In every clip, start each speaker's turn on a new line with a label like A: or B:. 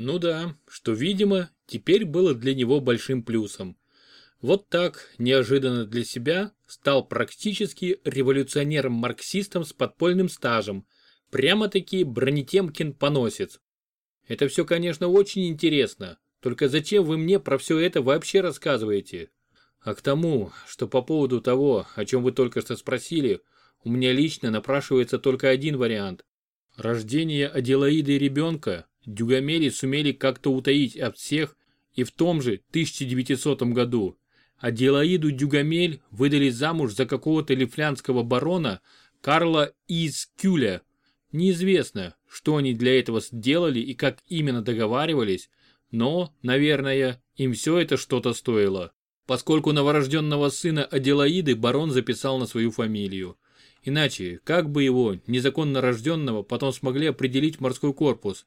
A: Ну да, что, видимо, теперь было для него большим плюсом. Вот так, неожиданно для себя, стал практически революционером-марксистом с подпольным стажем. Прямо-таки бронетемкин-поносец. Это все, конечно, очень интересно. Только зачем вы мне про все это вообще рассказываете? А к тому, что по поводу того, о чем вы только что спросили, у меня лично напрашивается только один вариант. Рождение Аделаиды ребенка дюгамели сумели как-то утаить от всех и в том же 1900 году. Аделаиду Дюгамель выдали замуж за какого-то лифлянского барона Карла из Кюля. Неизвестно, что они для этого сделали и как именно договаривались, но, наверное, им все это что-то стоило, поскольку новорожденного сына Аделаиды барон записал на свою фамилию. Иначе, как бы его, незаконно рожденного, потом смогли определить морской корпус?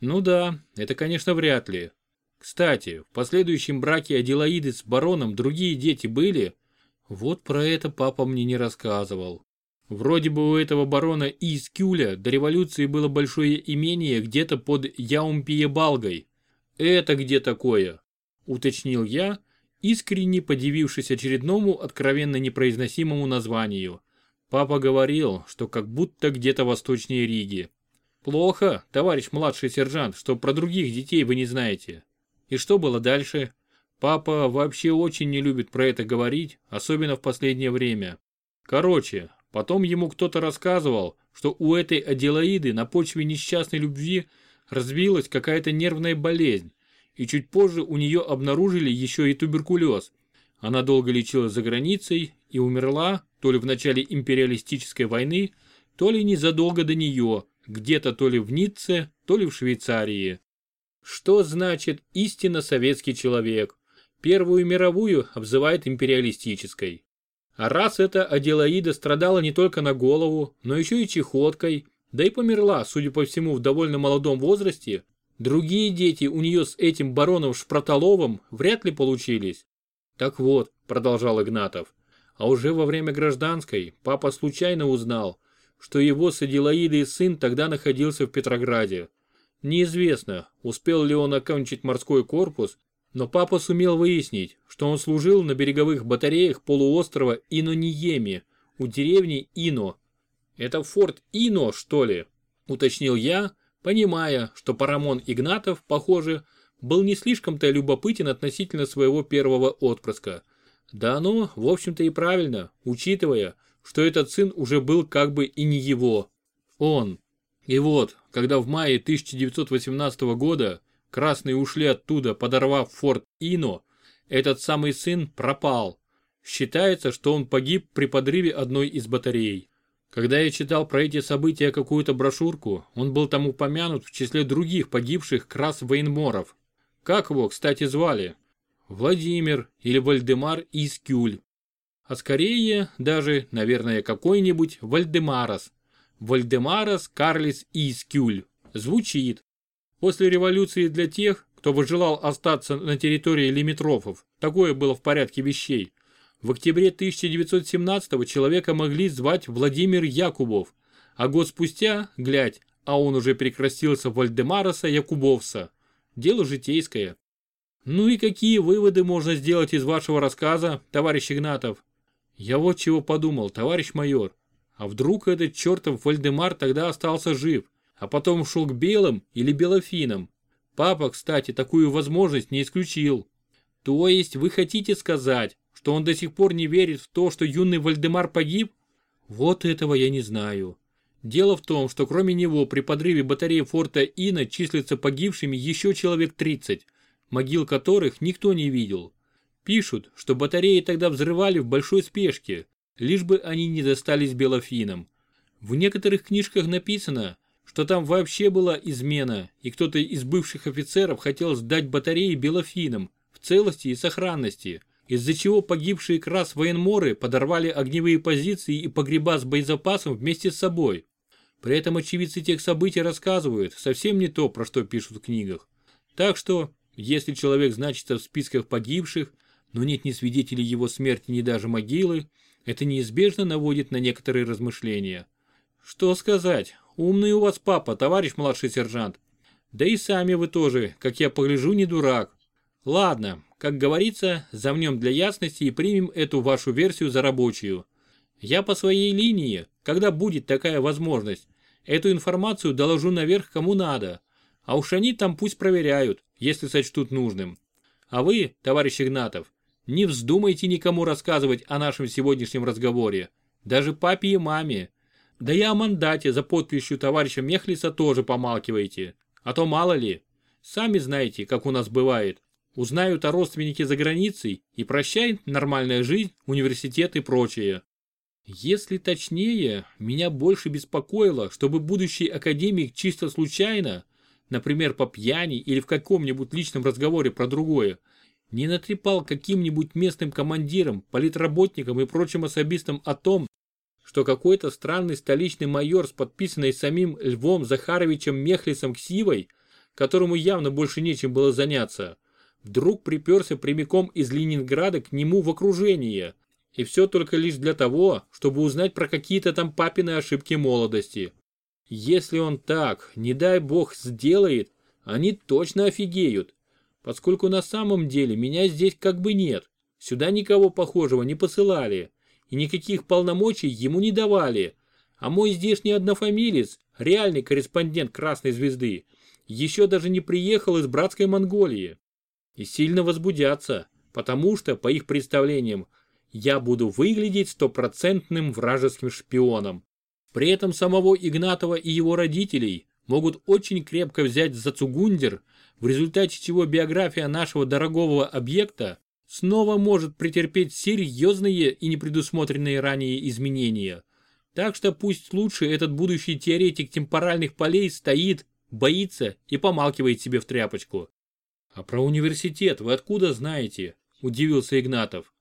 A: Ну да, это конечно вряд ли. Кстати, в последующем браке Аделаиды с бароном другие дети были? Вот про это папа мне не рассказывал. Вроде бы у этого барона из Кюля до революции было большое имение где-то под Яумпиебалгой. Это где такое? Уточнил я, искренне подивившись очередному откровенно непроизносимому названию. Папа говорил, что как будто где-то восточнее Риги. Плохо, товарищ младший сержант, что про других детей вы не знаете. И что было дальше? Папа вообще очень не любит про это говорить, особенно в последнее время. Короче, потом ему кто-то рассказывал, что у этой Аделаиды на почве несчастной любви развилась какая-то нервная болезнь, и чуть позже у нее обнаружили еще и туберкулез. Она долго лечилась за границей и умерла то ли в начале империалистической войны, то ли незадолго до нее, где-то то ли в Ницце, то ли в Швейцарии. Что значит истинно советский человек? Первую мировую обзывает империалистической. А раз эта Аделаида страдала не только на голову, но еще и чехоткой, да и померла, судя по всему, в довольно молодом возрасте, другие дети у нее с этим бароном Шпротоловым вряд ли получились. Так вот, продолжал Игнатов, а уже во время гражданской папа случайно узнал, что его с Аделаидой сын тогда находился в Петрограде. Неизвестно, успел ли он окончить морской корпус, но папа сумел выяснить, что он служил на береговых батареях полуострова Инониеми у деревни Ино. Это форт Ино, что ли? Уточнил я, понимая, что Парамон Игнатов, похоже, был не слишком-то любопытен относительно своего первого отпрыска. Да оно, в общем-то и правильно, учитывая, что этот сын уже был как бы и не его. Он. И вот, когда в мае 1918 года красные ушли оттуда, подорвав форт Ино, этот самый сын пропал. Считается, что он погиб при подрыве одной из батарей. Когда я читал про эти события какую-то брошюрку, он был там упомянут в числе других погибших крас военморов. Как его, кстати, звали? Владимир или Вальдемар Искюль. А скорее даже, наверное, какой-нибудь Вальдемарас. Вальдемарас Карлис Искюль. Звучит. После революции для тех, кто возжелал остаться на территории лимитрофов, такое было в порядке вещей. В октябре 1917 человека могли звать Владимир Якубов, а год спустя, глядь, а он уже превратился в Вальдемараса Якубовса. Дело житейское. Ну и какие выводы можно сделать из вашего рассказа, товарищ Игнатов? Я вот чего подумал, товарищ майор. А вдруг этот чертов Вальдемар тогда остался жив, а потом ушел к белым или белофинам? Папа, кстати, такую возможность не исключил. То есть вы хотите сказать, что он до сих пор не верит в то, что юный Вальдемар погиб? Вот этого я не знаю. Дело в том, что кроме него при подрыве батареи форта Ина числится погибшими еще человек 30, могил которых никто не видел. Пишут, что батареи тогда взрывали в большой спешке, лишь бы они не достались белофинам. В некоторых книжках написано, что там вообще была измена, и кто-то из бывших офицеров хотел сдать батареи белофинам в целости и сохранности, из-за чего погибшие крас военморы подорвали огневые позиции и погреба с боезапасом вместе с собой. При этом очевидцы тех событий рассказывают совсем не то, про что пишут в книгах. Так что, если человек значится в списках погибших, но нет ни свидетелей его смерти, ни даже могилы, это неизбежно наводит на некоторые размышления. Что сказать, умный у вас папа, товарищ младший сержант. Да и сами вы тоже, как я погляжу, не дурак. Ладно, как говорится, замнем для ясности и примем эту вашу версию за рабочую. Я по своей линии, когда будет такая возможность, эту информацию доложу наверх кому надо. А уж они там пусть проверяют, если сочтут нужным. А вы, товарищ Игнатов, не вздумайте никому рассказывать о нашем сегодняшнем разговоре. Даже папе и маме. Да и о мандате за подписью товарища Мехлиса тоже помалкивайте. А то мало ли. Сами знаете, как у нас бывает. Узнают о родственнике за границей и прощай нормальная жизнь, университет и прочее. Если точнее, меня больше беспокоило, чтобы будущий академик чисто случайно, например, по пьяни или в каком-нибудь личном разговоре про другое, не натрепал каким-нибудь местным командирам, политработникам и прочим особистам о том, что какой-то странный столичный майор с подписанной самим Львом Захаровичем Мехлисом Ксивой, которому явно больше нечем было заняться, вдруг приперся прямиком из Ленинграда к нему в окружение. И все только лишь для того, чтобы узнать про какие-то там папины ошибки молодости. Если он так, не дай бог, сделает, они точно офигеют поскольку на самом деле меня здесь как бы нет. Сюда никого похожего не посылали и никаких полномочий ему не давали. А мой здешний однофамилец, реальный корреспондент Красной Звезды, еще даже не приехал из братской Монголии. И сильно возбудятся, потому что, по их представлениям, я буду выглядеть стопроцентным вражеским шпионом. При этом самого Игнатова и его родителей могут очень крепко взять за цугундер – в результате чего биография нашего дорогого объекта снова может претерпеть серьезные и непредусмотренные ранее изменения. Так что пусть лучше этот будущий теоретик темпоральных полей стоит, боится и помалкивает себе в тряпочку. «А про университет вы откуда знаете?» – удивился Игнатов.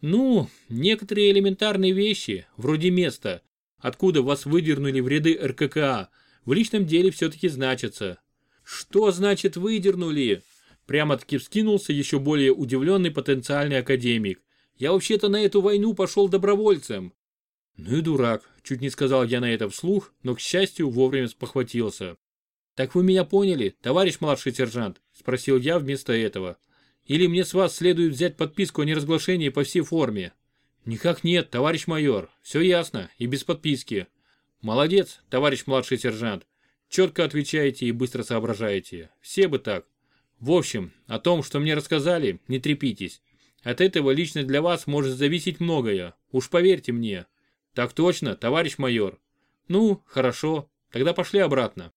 A: «Ну, некоторые элементарные вещи, вроде места, откуда вас выдернули в ряды РККА, в личном деле все-таки значатся. Что значит выдернули? Прямо-таки вскинулся еще более удивленный потенциальный академик. Я вообще-то на эту войну пошел добровольцем. Ну и дурак, чуть не сказал я на это вслух, но к счастью вовремя спохватился. Так вы меня поняли, товарищ младший сержант? Спросил я вместо этого. Или мне с вас следует взять подписку о неразглашении по всей форме? Никак нет, товарищ майор, все ясно и без подписки. Молодец, товарищ младший сержант. Четко отвечаете и быстро соображаете. Все бы так. В общем, о том, что мне рассказали, не трепитесь. От этого лично для вас может зависеть многое. Уж поверьте мне. Так точно, товарищ майор. Ну, хорошо. Тогда пошли обратно.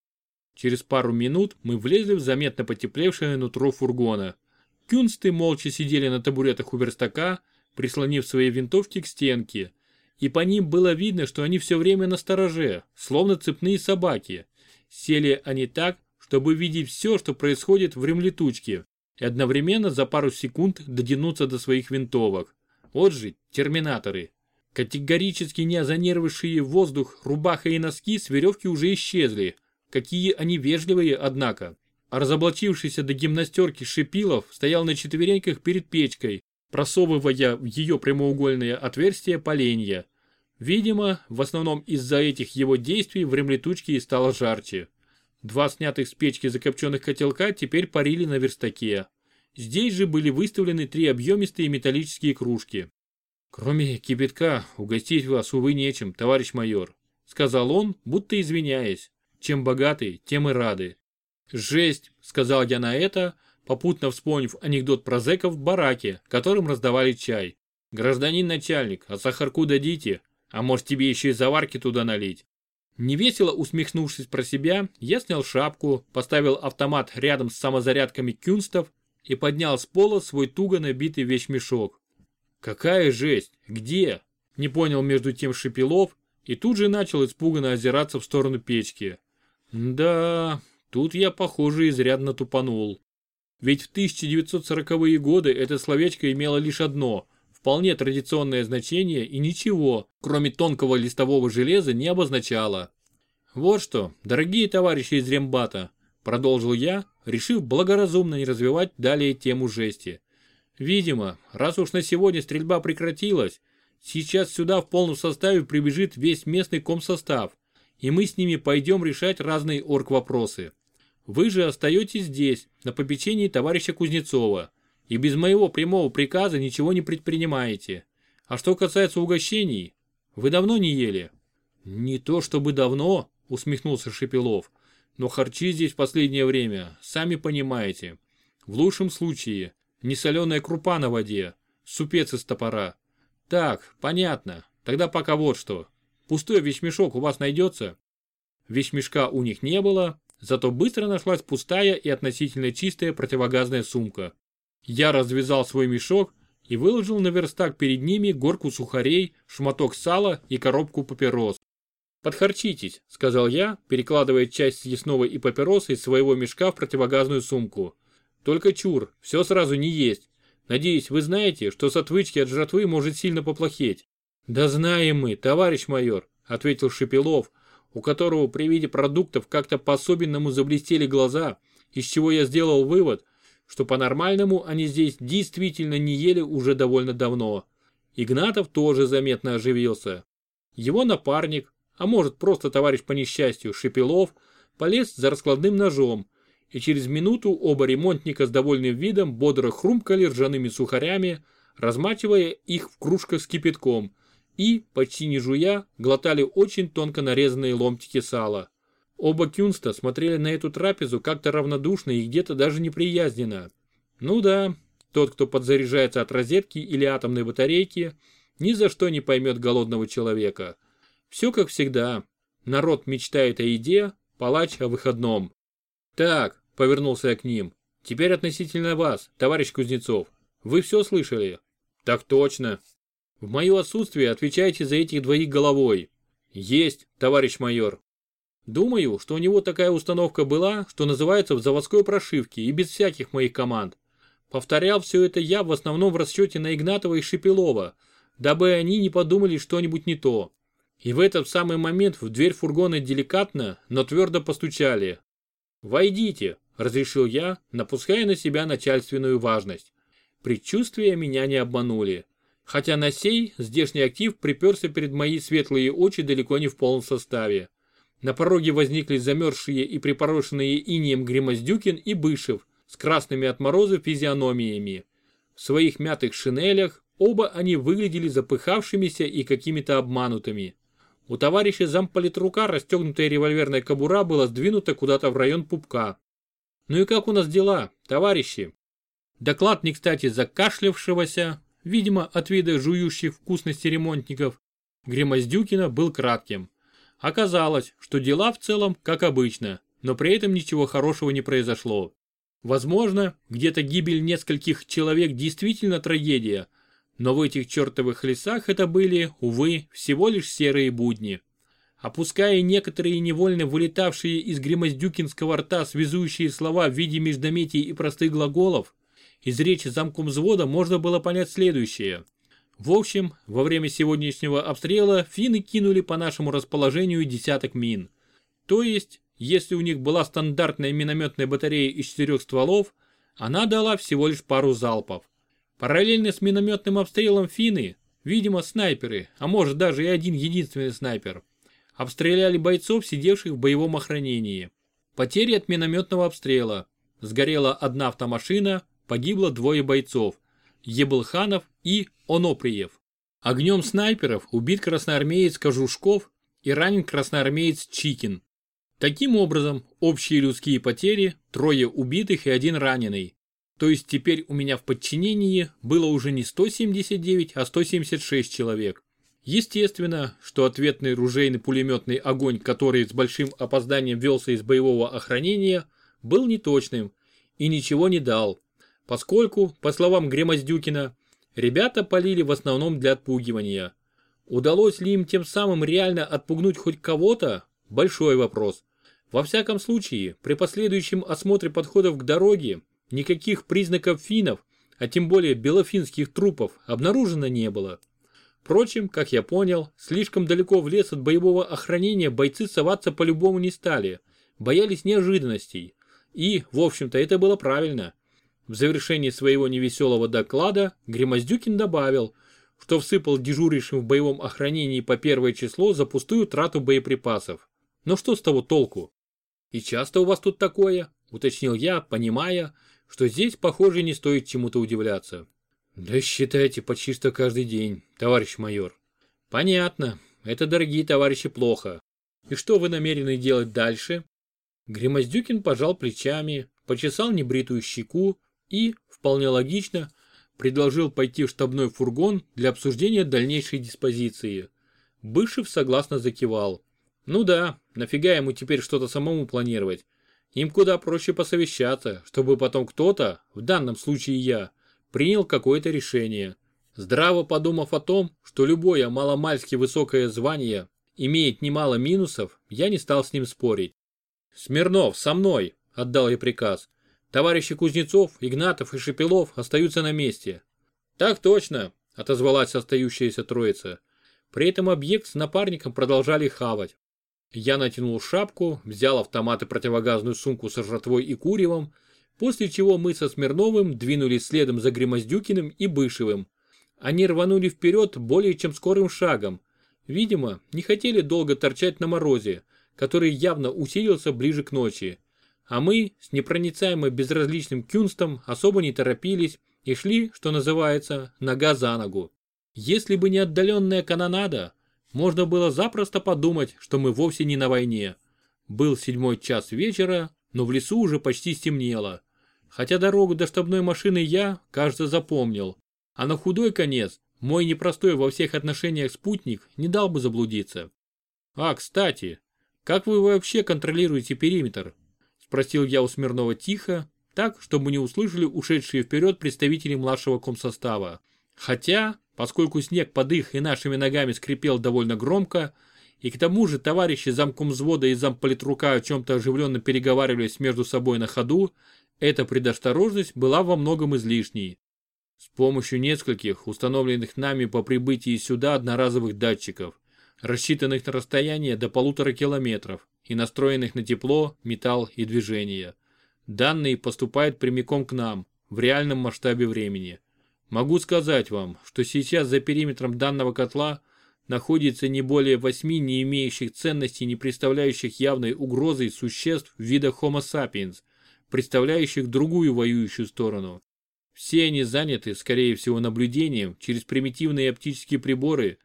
A: Через пару минут мы влезли в заметно потеплевшее нутро фургона. Кюнсты молча сидели на табуретах у верстака, прислонив свои винтовки к стенке. И по ним было видно, что они все время на стороже, словно цепные собаки. Сели они так, чтобы видеть все, что происходит в ремлетучке, и одновременно за пару секунд дотянуться до своих винтовок. Вот же терминаторы. Категорически не озонировавшие воздух рубаха и носки с веревки уже исчезли. Какие они вежливые, однако. А разоблачившийся до гимнастерки Шипилов стоял на четвереньках перед печкой, просовывая в ее прямоугольное отверстие поленья. Видимо, в основном из-за этих его действий в ремлетучке и стало жарче. Два снятых с печки закопченных котелка теперь парили на верстаке. Здесь же были выставлены три объемистые металлические кружки. «Кроме кипятка, угостить вас, увы, нечем, товарищ майор», сказал он, будто извиняясь. «Чем богаты, тем и рады». «Жесть», сказал я на это, попутно вспомнив анекдот про зэков в бараке, которым раздавали чай. «Гражданин начальник, а сахарку дадите?» А может тебе еще и заварки туда налить? Невесело усмехнувшись про себя, я снял шапку, поставил автомат рядом с самозарядками кюнстов и поднял с пола свой туго набитый вещмешок. Какая жесть? Где? Не понял между тем Шипилов и тут же начал испуганно озираться в сторону печки. Да, тут я, похоже, изрядно тупанул. Ведь в 1940-е годы это словечко имело лишь одно – вполне традиционное значение и ничего, кроме тонкого листового железа, не обозначало. Вот что, дорогие товарищи из Рембата, продолжил я, решив благоразумно не развивать далее тему жести. Видимо, раз уж на сегодня стрельба прекратилась, сейчас сюда в полном составе прибежит весь местный комсостав, и мы с ними пойдем решать разные орг-вопросы. Вы же остаетесь здесь, на попечении товарища Кузнецова, и без моего прямого приказа ничего не предпринимаете. А что касается угощений, вы давно не ели? Не то чтобы давно, усмехнулся Шепелов, но харчи здесь в последнее время, сами понимаете. В лучшем случае, не соленая крупа на воде, супец из топора. Так, понятно, тогда пока вот что. Пустой вещмешок у вас найдется? Вещмешка у них не было, зато быстро нашлась пустая и относительно чистая противогазная сумка. Я развязал свой мешок и выложил на верстак перед ними горку сухарей, шматок сала и коробку папирос. «Подхарчитесь», — сказал я, перекладывая часть съестного и папиросы из своего мешка в противогазную сумку. «Только чур, все сразу не есть. Надеюсь, вы знаете, что с отвычки от жратвы может сильно поплохеть». «Да знаем мы, товарищ майор», — ответил Шепелов, у которого при виде продуктов как-то по-особенному заблестели глаза, из чего я сделал вывод, что по-нормальному они здесь действительно не ели уже довольно давно. Игнатов тоже заметно оживился. Его напарник, а может просто товарищ по несчастью, Шепелов, полез за раскладным ножом, и через минуту оба ремонтника с довольным видом бодро хрумкали ржаными сухарями, размачивая их в кружках с кипятком, и, почти не жуя, глотали очень тонко нарезанные ломтики сала. Оба Кюнста смотрели на эту трапезу как-то равнодушно и где-то даже неприязненно. Ну да, тот, кто подзаряжается от розетки или атомной батарейки, ни за что не поймет голодного человека. Все как всегда. Народ мечтает о еде, палач о выходном. Так, повернулся я к ним. Теперь относительно вас, товарищ Кузнецов. Вы все слышали? Так точно. В мое отсутствие отвечайте за этих двоих головой. Есть, товарищ майор. Думаю, что у него такая установка была, что называется в заводской прошивке и без всяких моих команд. Повторял все это я в основном в расчете на Игнатова и Шепелова, дабы они не подумали что-нибудь не то. И в этот самый момент в дверь фургона деликатно, но твердо постучали. «Войдите», – разрешил я, напуская на себя начальственную важность. Предчувствия меня не обманули. Хотя на сей здешний актив приперся перед мои светлые очи далеко не в полном составе. На пороге возникли замерзшие и припорошенные инием Гримоздюкин и Бышев с красными от мороза физиономиями. В своих мятых шинелях оба они выглядели запыхавшимися и какими-то обманутыми. У товарища замполитрука расстегнутая револьверная кобура была сдвинута куда-то в район пупка. «Ну и как у нас дела, товарищи?» Доклад не кстати закашлявшегося, видимо от вида жующих вкусности ремонтников, Гремоздюкина был кратким. Оказалось, что дела в целом как обычно, но при этом ничего хорошего не произошло. Возможно, где-то гибель нескольких человек действительно трагедия, но в этих чертовых лесах это были, увы, всего лишь серые будни. Опуская некоторые невольно вылетавшие из гремоздюкинского рта связующие слова в виде междометий и простых глаголов, из речи замком взвода можно было понять следующее – в общем, во время сегодняшнего обстрела финны кинули по нашему расположению десяток мин. То есть, если у них была стандартная минометная батарея из четырех стволов, она дала всего лишь пару залпов. Параллельно с минометным обстрелом финны, видимо снайперы, а может даже и один единственный снайпер, обстреляли бойцов, сидевших в боевом охранении. Потери от минометного обстрела. Сгорела одна автомашина, погибло двое бойцов – Ебылханов и Оноприев. Огнем снайперов убит красноармеец Кожушков и ранен красноармеец Чикин. Таким образом, общие людские потери – трое убитых и один раненый. То есть теперь у меня в подчинении было уже не 179, а 176 человек. Естественно, что ответный ружейный пулеметный огонь, который с большим опозданием велся из боевого охранения, был неточным и ничего не дал поскольку, по словам Гремоздюкина, ребята полили в основном для отпугивания. Удалось ли им тем самым реально отпугнуть хоть кого-то? Большой вопрос. Во всяком случае, при последующем осмотре подходов к дороге никаких признаков финнов, а тем более белофинских трупов, обнаружено не было. Впрочем, как я понял, слишком далеко в лес от боевого охранения бойцы соваться по-любому не стали, боялись неожиданностей. И, в общем-то, это было правильно. В завершении своего невеселого доклада Гремоздюкин добавил, что всыпал дежурившим в боевом охранении по первое число за пустую трату боеприпасов. Но что с того толку? И часто у вас тут такое? уточнил я, понимая, что здесь, похоже, не стоит чему-то удивляться. Да считайте, почти что каждый день, товарищ майор. Понятно, это, дорогие товарищи, плохо. И что вы намерены делать дальше? Гримоздюкин пожал плечами, почесал небритую щеку и, вполне логично, предложил пойти в штабной фургон для обсуждения дальнейшей диспозиции. Бывшев согласно закивал. Ну да, нафига ему теперь что-то самому планировать? Им куда проще посовещаться, чтобы потом кто-то, в данном случае я, принял какое-то решение. Здраво подумав о том, что любое маломальски высокое звание имеет немало минусов, я не стал с ним спорить. «Смирнов, со мной!» – отдал я приказ. «Товарищи Кузнецов, Игнатов и Шепелов остаются на месте». «Так точно!» – отозвалась остающаяся троица. При этом объект с напарником продолжали хавать. Я натянул шапку, взял автомат и противогазную сумку с жратвой и куревом, после чего мы со Смирновым двинулись следом за Гримоздюкиным и Бышевым. Они рванули вперед более чем скорым шагом. Видимо, не хотели долго торчать на морозе, который явно усилился ближе к ночи. А мы с непроницаемо безразличным кюнстом особо не торопились и шли, что называется, нога за ногу. Если бы не отдаленная канонада, можно было запросто подумать, что мы вовсе не на войне. Был седьмой час вечера, но в лесу уже почти стемнело. Хотя дорогу до штабной машины я, кажется, запомнил. А на худой конец мой непростой во всех отношениях спутник не дал бы заблудиться. А, кстати, как вы вообще контролируете периметр? Спросил я у Смирнова тихо, так, чтобы не услышали ушедшие вперед представители младшего комсостава. Хотя, поскольку снег под их и нашими ногами скрипел довольно громко, и к тому же товарищи замком взвода и замполитрука о чем-то оживленно переговаривались между собой на ходу, эта предосторожность была во многом излишней. С помощью нескольких установленных нами по прибытии сюда одноразовых датчиков, рассчитанных на расстояние до полутора километров и настроенных на тепло, металл и движение. Данные поступают прямиком к нам, в реальном масштабе времени. Могу сказать вам, что сейчас за периметром данного котла находится не более восьми не имеющих ценности не представляющих явной угрозы существ вида Homo sapiens, представляющих другую воюющую сторону. Все они заняты, скорее всего, наблюдением через примитивные оптические приборы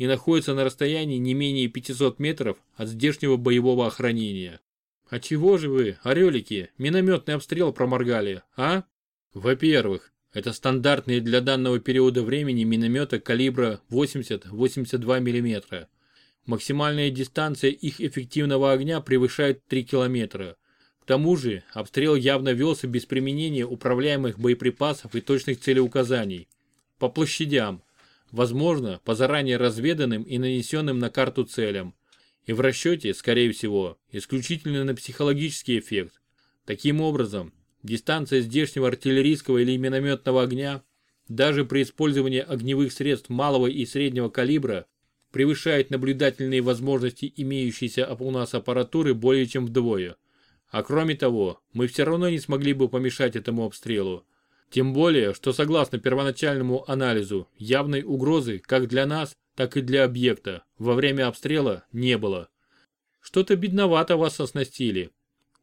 A: и находятся на расстоянии не менее 500 метров от здешнего боевого охранения. А чего же вы, орелики, минометный обстрел проморгали, а? Во-первых, это стандартные для данного периода времени минометы калибра 80-82 мм. Максимальная дистанция их эффективного огня превышает 3 км. К тому же, обстрел явно велся без применения управляемых боеприпасов и точных целеуказаний. По площадям, возможно, по заранее разведанным и нанесенным на карту целям. И в расчете, скорее всего, исключительно на психологический эффект. Таким образом, Дистанция здешнего артиллерийского или минометного огня, даже при использовании огневых средств малого и среднего калибра, превышает наблюдательные возможности имеющейся у нас аппаратуры более чем вдвое. А кроме того, мы все равно не смогли бы помешать этому обстрелу. Тем более, что согласно первоначальному анализу, явной угрозы как для нас, так и для объекта во время обстрела не было. Что-то бедновато вас оснастили.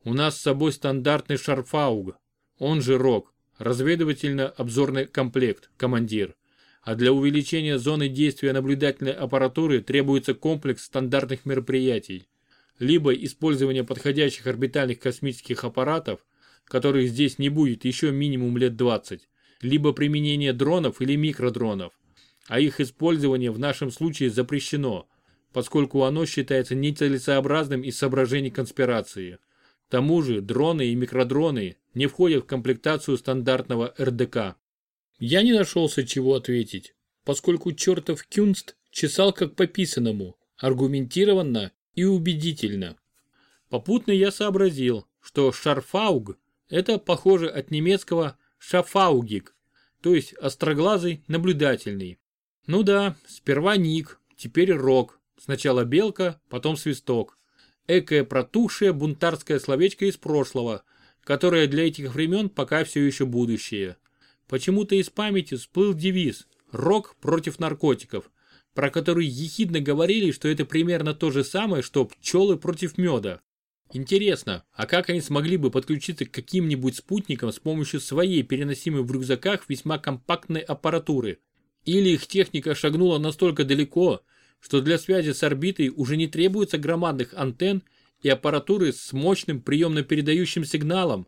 A: У нас с собой стандартный шарфауг, он же РОК, разведывательно-обзорный комплект, командир. А для увеличения зоны действия наблюдательной аппаратуры требуется комплекс стандартных мероприятий. Либо использование подходящих орбитальных космических аппаратов, которых здесь не будет еще минимум лет 20, либо применение дронов или микродронов. А их использование в нашем случае запрещено, поскольку оно считается нецелесообразным из соображений конспирации. К тому же дроны и микродроны не входят в комплектацию стандартного РДК. Я не нашелся чего ответить, поскольку чертов Кюнст чесал как по писанному, аргументированно и убедительно. Попутно я сообразил, что шарфауг – это похоже от немецкого шафаугик, то есть остроглазый наблюдательный. Ну да, сперва ник, теперь рок, сначала белка, потом свисток экое протухшее бунтарское словечко из прошлого, которое для этих времен пока все еще будущее. Почему-то из памяти всплыл девиз «Рок против наркотиков», про который ехидно говорили, что это примерно то же самое, что пчелы против меда. Интересно, а как они смогли бы подключиться к каким-нибудь спутникам с помощью своей переносимой в рюкзаках весьма компактной аппаратуры? Или их техника шагнула настолько далеко, что для связи с орбитой уже не требуется громадных антенн и аппаратуры с мощным приемно-передающим сигналом?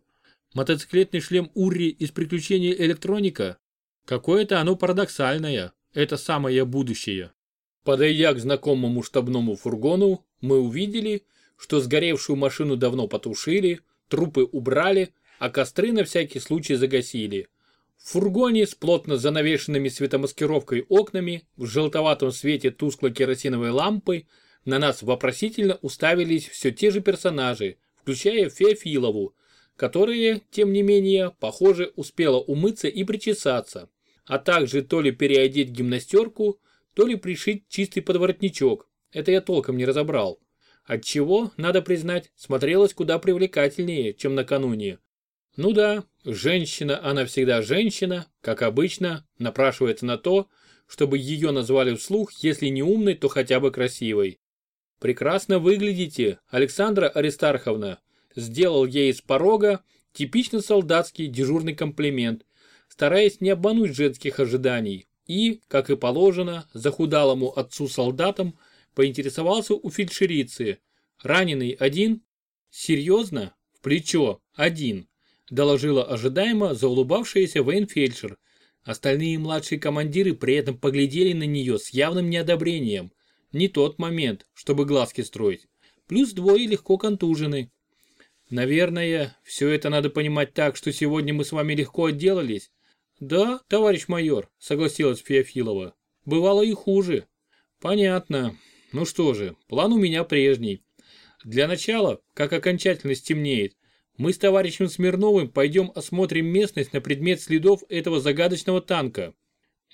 A: Мотоциклетный шлем Урри из приключений электроника? Какое-то оно парадоксальное, это самое будущее. Подойдя к знакомому штабному фургону, мы увидели, что сгоревшую машину давно потушили, трупы убрали, а костры на всякий случай загасили. В фургоне с плотно занавешенными светомаскировкой окнами, в желтоватом свете тусклой керосиновой лампы, на нас вопросительно уставились все те же персонажи, включая Феофилову, которая, тем не менее, похоже, успела умыться и причесаться, а также то ли переодеть гимнастерку, то ли пришить чистый подворотничок. Это я толком не разобрал. Отчего, надо признать, смотрелась куда привлекательнее, чем накануне. Ну да, женщина, она всегда женщина, как обычно, напрашивается на то, чтобы ее назвали вслух, если не умной, то хотя бы красивой. Прекрасно выглядите, Александра Аристарховна, сделал ей с порога типично солдатский дежурный комплимент, стараясь не обмануть женских ожиданий, и, как и положено, захудалому отцу-солдатам поинтересовался у фельдшерицы. Раненый один? Серьезно? В плечо. Один. Доложила ожидаемо заулыбавшаяся военфельдшер. Остальные младшие командиры при этом поглядели на нее с явным неодобрением. Не тот момент, чтобы глазки строить. Плюс двое легко контужены. Наверное, все это надо понимать так, что сегодня мы с вами легко отделались. Да, товарищ майор, согласилась Феофилова. Бывало и хуже. Понятно. Ну что же, план у меня прежний. Для начала, как окончательно стемнеет, мы с товарищем Смирновым пойдем осмотрим местность на предмет следов этого загадочного танка.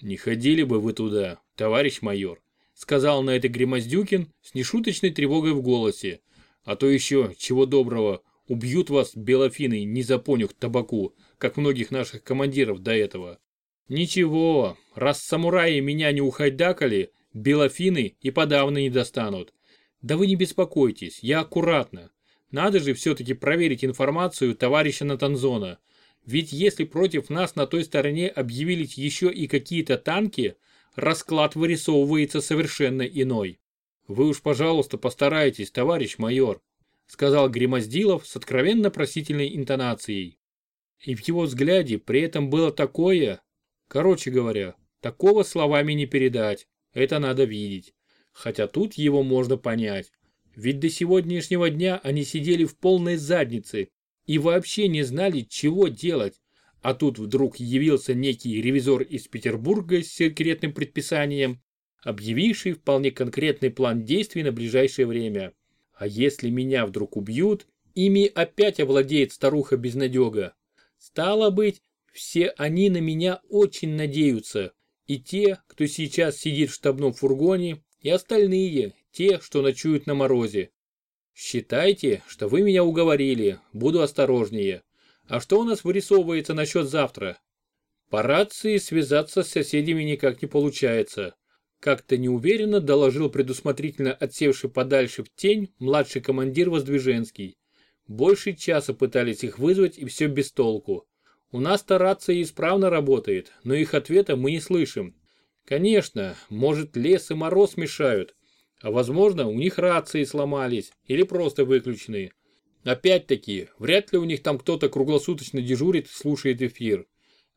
A: Не ходили бы вы туда, товарищ майор, сказал на это Гремоздюкин с нешуточной тревогой в голосе. А то еще, чего доброго, убьют вас белофины не за понюх табаку, как многих наших командиров до этого. Ничего, раз самураи меня не ухайдакали, Белофины и подавно не достанут. Да вы не беспокойтесь, я аккуратно. Надо же все-таки проверить информацию товарища Натанзона. Ведь если против нас на той стороне объявились еще и какие-то танки, расклад вырисовывается совершенно иной. Вы уж, пожалуйста, постарайтесь, товарищ майор, сказал Гримоздилов с откровенно просительной интонацией. И в его взгляде при этом было такое, короче говоря, такого словами не передать. Это надо видеть. Хотя тут его можно понять. Ведь до сегодняшнего дня они сидели в полной заднице и вообще не знали, чего делать. А тут вдруг явился некий ревизор из Петербурга с секретным предписанием, объявивший вполне конкретный план действий на ближайшее время. А если меня вдруг убьют, ими опять овладеет старуха-безнадега. Стало быть, все они на меня очень надеются. И те, кто сейчас сидит в штабном фургоне, и остальные, те, что ночуют на морозе. Считайте, что вы меня уговорили, буду осторожнее. А что у нас вырисовывается насчет завтра? По рации связаться с соседями никак не получается. Как-то неуверенно доложил предусмотрительно отсевший подальше в тень младший командир Воздвиженский. Больше часа пытались их вызвать и все без толку. У нас-то рация исправно работает, но их ответа мы не слышим. Конечно, может лес и мороз мешают, а возможно у них рации сломались или просто выключены. Опять-таки, вряд ли у них там кто-то круглосуточно дежурит и слушает эфир.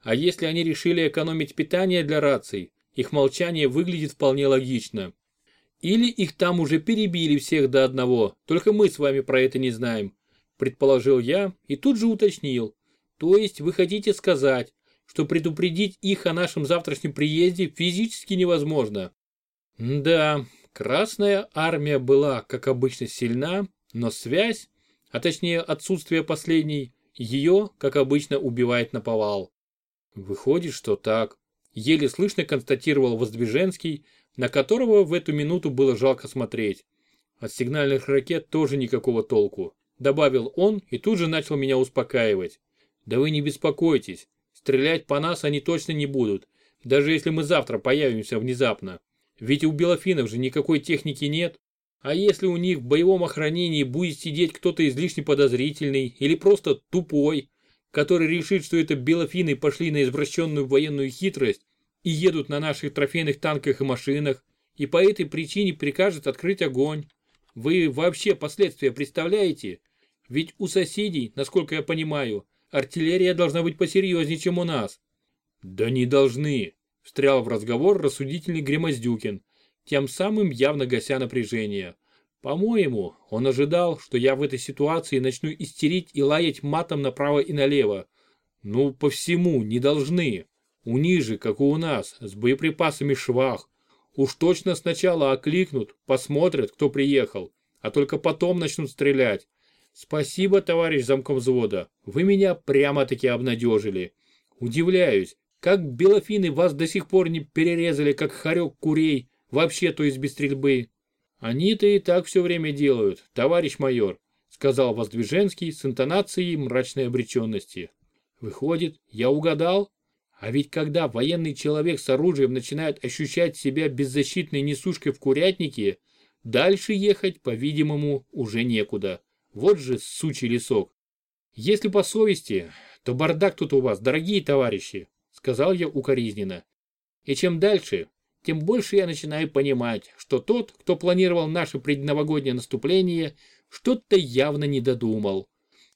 A: А если они решили экономить питание для раций, их молчание выглядит вполне логично. Или их там уже перебили всех до одного, только мы с вами про это не знаем, предположил я и тут же уточнил. То есть вы хотите сказать, что предупредить их о нашем завтрашнем приезде физически невозможно? Да, Красная армия была, как обычно, сильна, но связь, а точнее отсутствие последней, ее, как обычно, убивает на повал. Выходит, что так. Еле слышно констатировал Воздвиженский, на которого в эту минуту было жалко смотреть. От сигнальных ракет тоже никакого толку. Добавил он и тут же начал меня успокаивать. Да вы не беспокойтесь, стрелять по нас они точно не будут, даже если мы завтра появимся внезапно. Ведь у белофинов же никакой техники нет. А если у них в боевом охранении будет сидеть кто-то излишне подозрительный или просто тупой, который решит, что это белофины пошли на извращенную военную хитрость и едут на наших трофейных танках и машинах, и по этой причине прикажет открыть огонь. Вы вообще последствия представляете? Ведь у соседей, насколько я понимаю, артиллерия должна быть посерьезнее, чем у нас. Да не должны, встрял в разговор рассудительный Гремоздюкин, тем самым явно гася напряжение. По-моему, он ожидал, что я в этой ситуации начну истерить и лаять матом направо и налево. Ну, по всему, не должны. У ниже, как и у нас, с боеприпасами швах. Уж точно сначала окликнут, посмотрят, кто приехал, а только потом начнут стрелять. Спасибо, товарищ замком взвода, вы меня прямо-таки обнадежили. Удивляюсь, как белофины вас до сих пор не перерезали, как хорек курей, вообще то есть без стрельбы. Они-то и так все время делают, товарищ майор, сказал Воздвиженский с интонацией мрачной обреченности. Выходит, я угадал? А ведь когда военный человек с оружием начинает ощущать себя беззащитной несушкой в курятнике, дальше ехать, по-видимому, уже некуда. Вот же сучий лесок. Если по совести, то бардак тут у вас, дорогие товарищи, сказал я укоризненно. И чем дальше, тем больше я начинаю понимать, что тот, кто планировал наше предновогоднее наступление, что-то явно не додумал.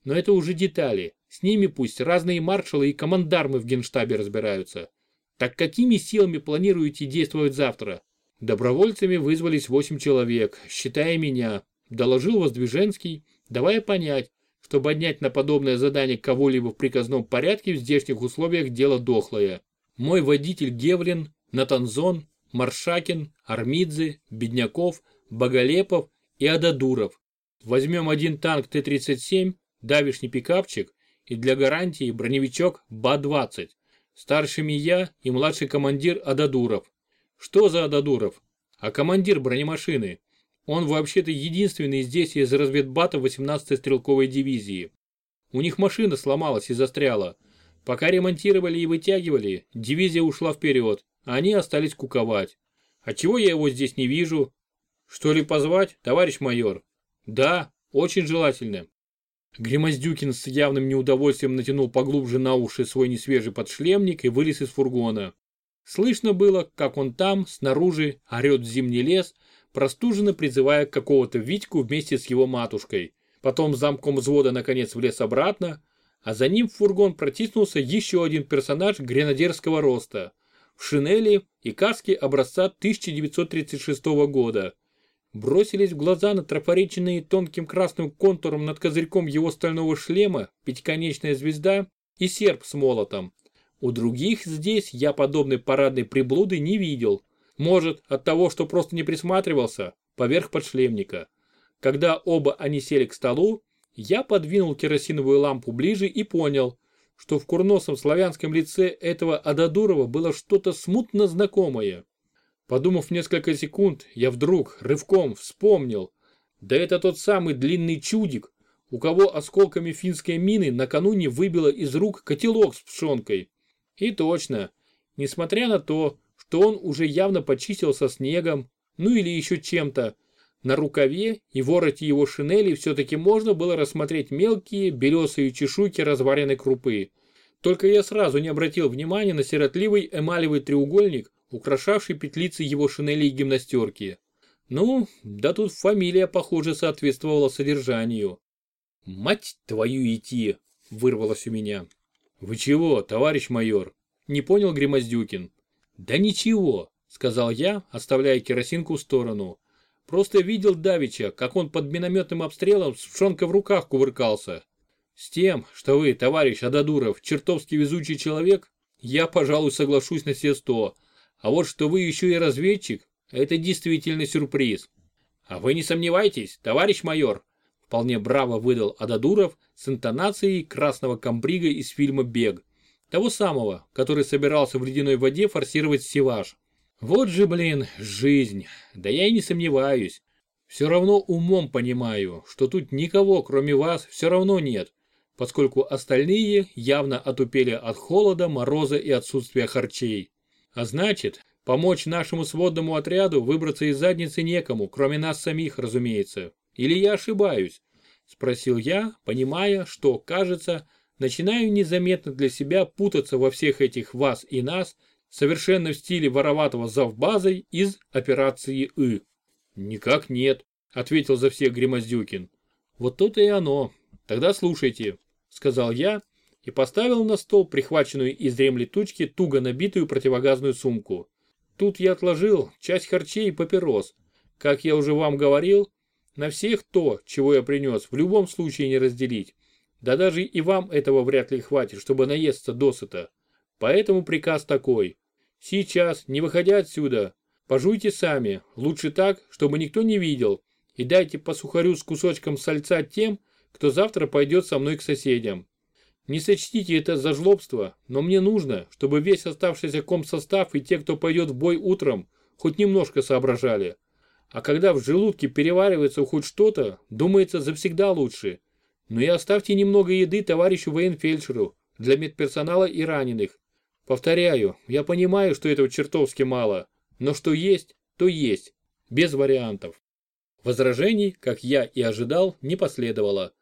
A: Но это уже детали, с ними пусть разные маршалы и командармы в генштабе разбираются. Так какими силами планируете действовать завтра? Добровольцами вызвались 8 человек, считая меня, доложил Воздвиженский, давая понять, что поднять на подобное задание кого-либо в приказном порядке в здешних условиях дело дохлое. Мой водитель Гевлин, Натанзон, Маршакин, Армидзе, Бедняков, Боголепов и Ададуров. Возьмем один танк Т-37, давишний пикапчик и для гарантии броневичок БА-20. Старшими я и младший командир Ададуров. Что за Ададуров? А командир бронемашины. Он вообще-то единственный здесь из разведбата 18-й стрелковой дивизии. У них машина сломалась и застряла. Пока ремонтировали и вытягивали, дивизия ушла вперед, а они остались куковать. А чего я его здесь не вижу? Что ли позвать, товарищ майор? Да, очень желательно. Гремоздюкин с явным неудовольствием натянул поглубже на уши свой несвежий подшлемник и вылез из фургона. Слышно было, как он там, снаружи, орет в зимний лес, простуженно призывая какого-то Витьку вместе с его матушкой. Потом замком взвода наконец влез обратно, а за ним в фургон протиснулся еще один персонаж гренадерского роста в шинели и каске образца 1936 года. Бросились в глаза на трафареченные тонким красным контуром над козырьком его стального шлема пятиконечная звезда и серп с молотом. У других здесь я подобной парадной приблуды не видел. Может, от того, что просто не присматривался, поверх подшлемника. Когда оба они сели к столу, я подвинул керосиновую лампу ближе и понял, что в курносом славянском лице этого Ададурова было что-то смутно знакомое. Подумав несколько секунд, я вдруг рывком вспомнил. Да это тот самый длинный чудик, у кого осколками финской мины накануне выбило из рук котелок с пшенкой. И точно, несмотря на то, что он уже явно почистился снегом, ну или еще чем-то, на рукаве и вороте его шинели все-таки можно было рассмотреть мелкие белесые чешуйки разваренной крупы. Только я сразу не обратил внимания на сиротливый эмалевый треугольник, украшавший петлицы его шинели и гимнастерки. Ну, да тут фамилия, похоже, соответствовала содержанию. «Мать твою идти!» – вырвалось у меня. «Вы чего, товарищ майор?» – не понял Гремоздюкин. «Да ничего», – сказал я, оставляя керосинку в сторону. Просто видел Давича, как он под минометным обстрелом с пшенкой в руках кувыркался. С тем, что вы, товарищ Ададуров, чертовски везучий человек, я, пожалуй, соглашусь на все сто. А вот что вы еще и разведчик, это действительно сюрприз. А вы не сомневайтесь, товарищ майор, вполне браво выдал Ададуров с интонацией красного комбрига из фильма «Бег». Того самого, который собирался в ледяной воде форсировать Севаш. Вот же, блин, жизнь. Да я и не сомневаюсь. Все равно умом понимаю, что тут никого, кроме вас, все равно нет, поскольку остальные явно отупели от холода, мороза и отсутствия харчей. А значит, Помочь нашему сводному отряду выбраться из задницы некому, кроме нас самих, разумеется. Или я ошибаюсь? Спросил я, понимая, что, кажется, начинаю незаметно для себя путаться во всех этих вас и нас, совершенно в стиле вороватого завбазой из операции «И». «Никак нет», — ответил за всех Гримоздюкин. «Вот то-то и оно. Тогда слушайте», — сказал я и поставил на стол прихваченную из ремлетучки туго набитую противогазную сумку. Тут я отложил часть харчей и папирос. Как я уже вам говорил, на всех то, чего я принес, в любом случае не разделить. Да даже и вам этого вряд ли хватит, чтобы наесться досыта. Поэтому приказ такой. Сейчас, не выходя отсюда, пожуйте сами, лучше так, чтобы никто не видел, и дайте по сухарю с кусочком сальца тем, кто завтра пойдет со мной к соседям. Не сочтите это за жлобство, но мне нужно, чтобы весь оставшийся комсостав и те, кто пойдет в бой утром, хоть немножко соображали. А когда в желудке переваривается хоть что-то, думается завсегда лучше. Но и оставьте немного еды товарищу военфельдшеру для медперсонала и раненых. Повторяю, я понимаю, что этого чертовски мало, но что есть, то есть, без вариантов. Возражений, как я и ожидал, не последовало.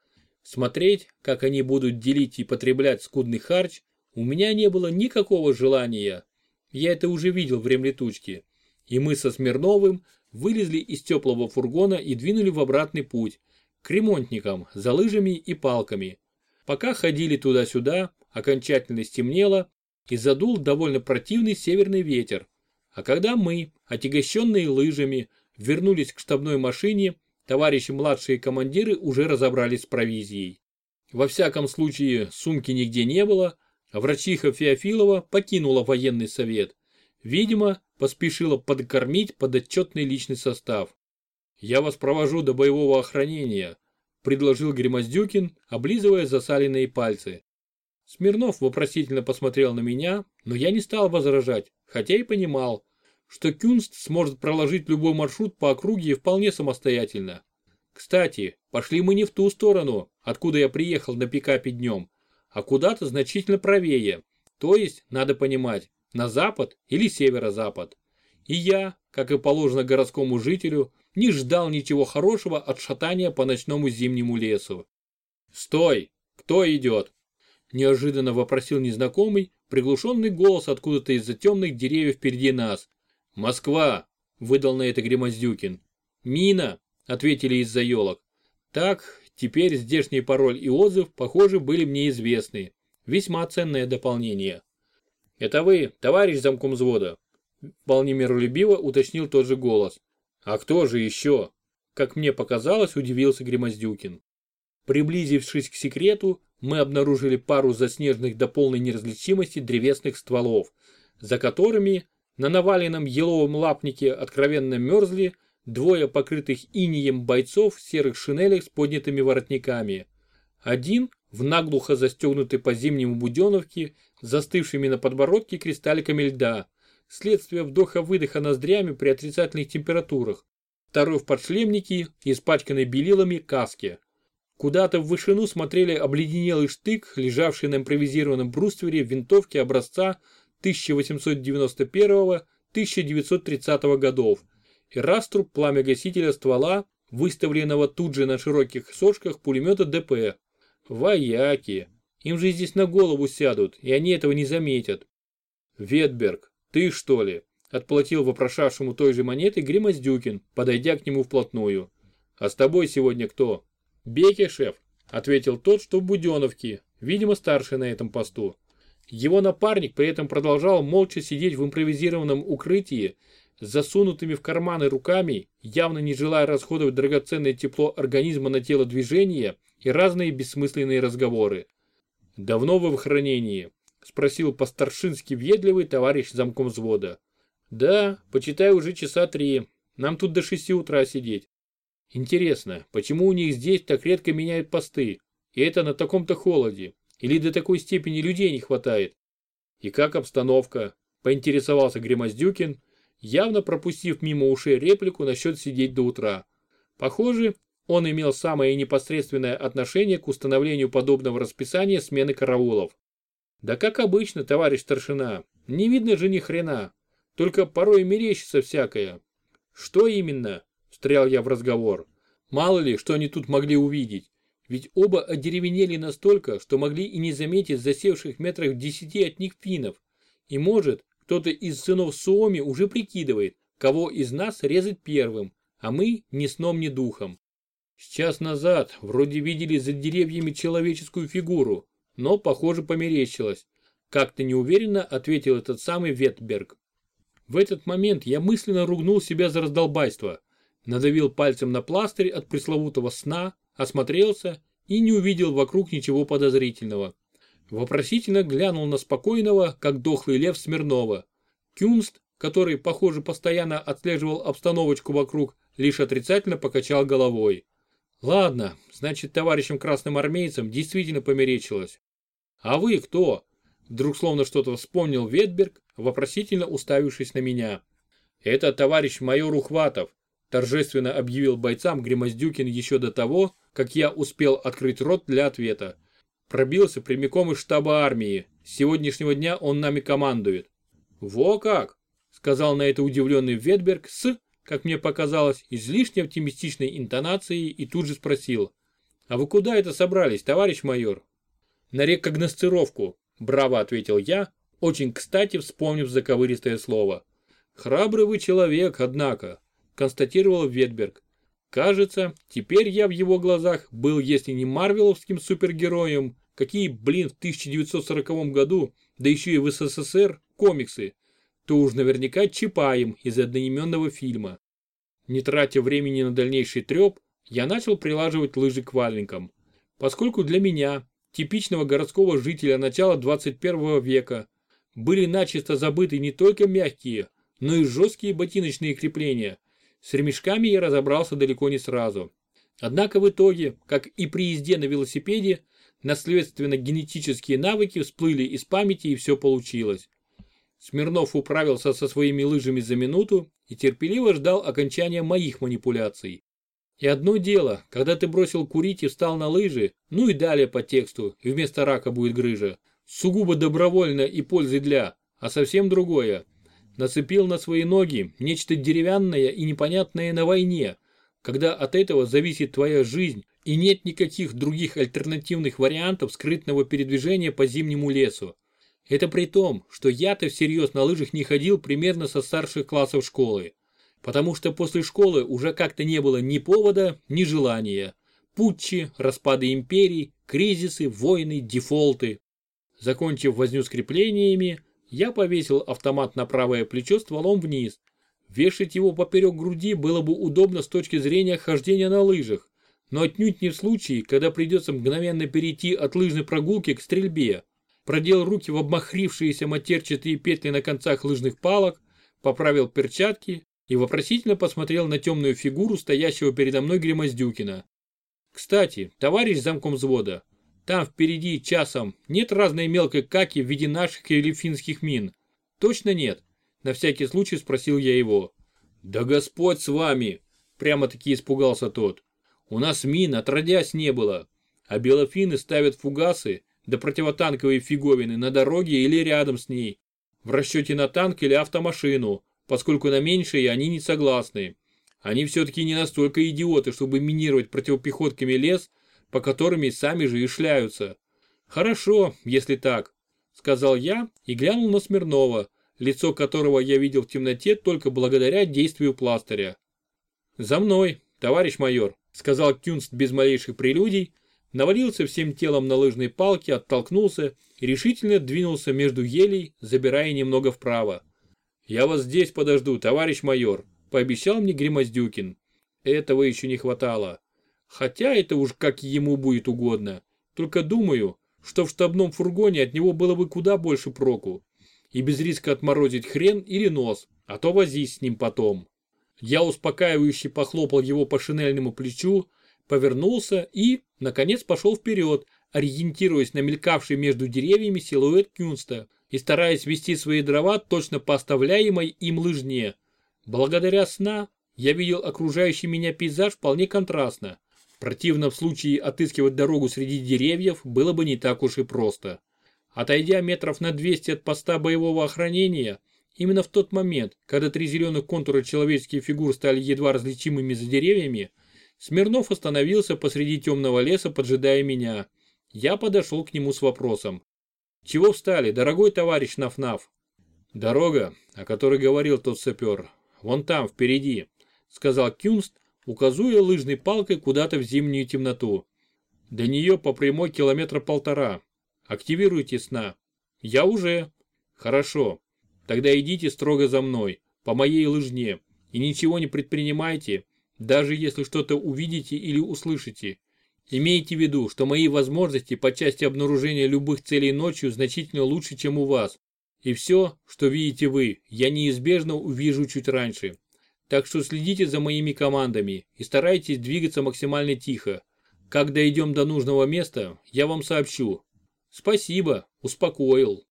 A: Смотреть, как они будут делить и потреблять скудный харч, у меня не было никакого желания. Я это уже видел в ремлетучке. И мы со Смирновым вылезли из теплого фургона и двинули в обратный путь, к ремонтникам, за лыжами и палками. Пока ходили туда-сюда, окончательно стемнело и задул довольно противный северный ветер. А когда мы, отягощенные лыжами, вернулись к штабной машине, товарищи младшие командиры уже разобрались с провизией. Во всяком случае, сумки нигде не было, а врачиха Феофилова покинула военный совет. Видимо, поспешила подкормить подотчетный личный состав. «Я вас провожу до боевого охранения», – предложил Гремоздюкин, облизывая засаленные пальцы. Смирнов вопросительно посмотрел на меня, но я не стал возражать, хотя и понимал, что Кюнст сможет проложить любой маршрут по округе вполне самостоятельно. Кстати, пошли мы не в ту сторону, откуда я приехал на пикапе днем, а куда-то значительно правее, то есть, надо понимать, на запад или северо-запад. И я, как и положено городскому жителю, не ждал ничего хорошего от шатания по ночному зимнему лесу. «Стой! Кто идет?» Неожиданно вопросил незнакомый, приглушенный голос откуда-то из-за темных деревьев впереди нас, «Москва!» – выдал на это Гремоздюкин. «Мина!» – ответили из-за елок. Так, теперь здешний пароль и отзыв, похоже, были мне известны. Весьма ценное дополнение. «Это вы, товарищ замком взвода?» Вполне миролюбиво уточнил тот же голос. «А кто же еще?» Как мне показалось, удивился Гремоздюкин. Приблизившись к секрету, мы обнаружили пару заснеженных до полной неразличимости древесных стволов, за которыми на наваленном еловом лапнике откровенно мерзли двое покрытых инием бойцов в серых шинелях с поднятыми воротниками. Один в наглухо застегнутой по зимнему буденовке застывшими на подбородке кристалликами льда, следствие вдоха-выдоха ноздрями при отрицательных температурах. Второй в подшлемнике, испачканной белилами каске. Куда-то в вышину смотрели обледенелый штык, лежавший на импровизированном бруствере винтовки образца 1891-1930 годов и раструб пламя-гасителя ствола, выставленного тут же на широких сошках пулемета ДП. Вояки. Им же здесь на голову сядут, и они этого не заметят. Ветберг, ты что ли? Отплатил вопрошавшему той же монетой Гримоздюкин, подойдя к нему вплотную. А с тобой сегодня кто? Беки, шеф, ответил тот, что в Буденовке, видимо старший на этом посту. Его напарник при этом продолжал молча сидеть в импровизированном укрытии с засунутыми в карманы руками, явно не желая расходовать драгоценное тепло организма на тело движения и разные бессмысленные разговоры. «Давно вы в хранении?» – спросил по-старшински въедливый товарищ замком взвода. «Да, почитай уже часа три. Нам тут до шести утра сидеть. Интересно, почему у них здесь так редко меняют посты? И это на таком-то холоде? Или до такой степени людей не хватает? И как обстановка? Поинтересовался Гремоздюкин, явно пропустив мимо ушей реплику насчет сидеть до утра. Похоже, он имел самое непосредственное отношение к установлению подобного расписания смены караулов. Да как обычно, товарищ старшина, не видно же ни хрена. только порой мерещится всякое. Что именно? Встрял я в разговор. Мало ли, что они тут могли увидеть. Ведь оба одеревенели настолько, что могли и не заметить засевших метрах в десяти от них финнов. И может, кто-то из сынов Суоми уже прикидывает, кого из нас резать первым, а мы ни сном, ни духом. Сейчас назад вроде видели за деревьями человеческую фигуру, но, похоже, померещилось. Как-то неуверенно ответил этот самый Ветберг. В этот момент я мысленно ругнул себя за раздолбайство. Надавил пальцем на пластырь от пресловутого сна, осмотрелся и не увидел вокруг ничего подозрительного. Вопросительно глянул на спокойного, как дохлый лев Смирнова. Кюнст, который, похоже, постоянно отслеживал обстановочку вокруг, лишь отрицательно покачал головой. Ладно, значит товарищам красным армейцам действительно померечилось. А вы кто? Вдруг словно что-то вспомнил Ветберг, вопросительно уставившись на меня. Это товарищ майор Ухватов, торжественно объявил бойцам Гремоздюкин еще до того, как я успел открыть рот для ответа. Пробился прямиком из штаба армии. С сегодняшнего дня он нами командует. Во как! Сказал на это удивленный Ветберг с как мне показалось, излишне оптимистичной интонацией и тут же спросил. «А вы куда это собрались, товарищ майор?» «На рекогносцировку», – браво ответил я, очень кстати вспомнив заковыристое слово. «Храбрый вы человек, однако», – констатировал Ветберг. «Кажется, теперь я в его глазах был, если не марвеловским супергероем, какие, блин, в 1940 году, да еще и в СССР, комиксы, то уж наверняка Чапаем из одноименного фильма. Не тратя времени на дальнейший треп, я начал прилаживать лыжи к валенкам. Поскольку для меня, типичного городского жителя начала 21 века, были начисто забыты не только мягкие, но и жесткие ботиночные крепления, с ремешками я разобрался далеко не сразу. Однако в итоге, как и при езде на велосипеде, наследственно-генетические навыки всплыли из памяти и все получилось. Смирнов управился со своими лыжами за минуту и терпеливо ждал окончания моих манипуляций. И одно дело, когда ты бросил курить и встал на лыжи, ну и далее по тексту, вместо рака будет грыжа. Сугубо добровольно и пользы для, а совсем другое. Нацепил на свои ноги нечто деревянное и непонятное на войне, когда от этого зависит твоя жизнь и нет никаких других альтернативных вариантов скрытного передвижения по зимнему лесу. Это при том, что я-то всерьез на лыжах не ходил примерно со старших классов школы. Потому что после школы уже как-то не было ни повода, ни желания. Путчи, распады империй, кризисы, войны, дефолты. Закончив возню с креплениями, я повесил автомат на правое плечо стволом вниз. Вешать его поперек груди было бы удобно с точки зрения хождения на лыжах, но отнюдь не в случае, когда придется мгновенно перейти от лыжной прогулки к стрельбе продел руки в обмахрившиеся матерчатые петли на концах лыжных палок, поправил перчатки и вопросительно посмотрел на темную фигуру стоящего передо мной Гремоздюкина. «Кстати, товарищ замком взвода, там впереди часом нет разной мелкой каки в виде наших или финских мин?» «Точно нет?» На всякий случай спросил я его. «Да Господь с вами!» Прямо-таки испугался тот. «У нас мин отродясь не было, а белофины ставят фугасы до противотанковой фиговины на дороге или рядом с ней, в расчете на танк или автомашину, поскольку на меньшие они не согласны. Они все-таки не настолько идиоты, чтобы минировать противопехотками лес, по которым и сами же и шляются. Хорошо, если так, сказал я и глянул на Смирнова, лицо которого я видел в темноте только благодаря действию пластыря. «За мной, товарищ майор», сказал Кюнст без малейших прелюдий, навалился всем телом на лыжной палке, оттолкнулся и решительно двинулся между елей, забирая немного вправо. «Я вас здесь подожду, товарищ майор», – пообещал мне Гримоздюкин. Этого еще не хватало. Хотя это уж как ему будет угодно. Только думаю, что в штабном фургоне от него было бы куда больше проку. И без риска отморозить хрен или нос, а то возись с ним потом. Я успокаивающе похлопал его по шинельному плечу, повернулся и, наконец, пошел вперед, ориентируясь на мелькавший между деревьями силуэт Кюнста и стараясь вести свои дрова точно по оставляемой им лыжне. Благодаря сна я видел окружающий меня пейзаж вполне контрастно. В противном случае отыскивать дорогу среди деревьев было бы не так уж и просто. Отойдя метров на 200 от поста боевого охранения Именно в тот момент, когда три зеленых контура человеческих фигур стали едва различимыми за деревьями, Смирнов остановился посреди темного леса, поджидая меня. Я подошел к нему с вопросом. «Чего встали, дорогой товарищ Нафнаф?» «Дорога, о которой говорил тот сапер, вон там, впереди», сказал Кюнст, указуя лыжной палкой куда-то в зимнюю темноту. До нее по прямой километра полтора. Активируйте сна. Я уже. Хорошо. Тогда идите строго за мной, по моей лыжне, и ничего не предпринимайте, даже если что-то увидите или услышите. Имейте в виду, что мои возможности по части обнаружения любых целей ночью значительно лучше, чем у вас. И все, что видите вы, я неизбежно увижу чуть раньше. Так что следите за моими командами и старайтесь двигаться максимально тихо. Как дойдем до нужного места, я вам сообщу. Спасибо, успокоил.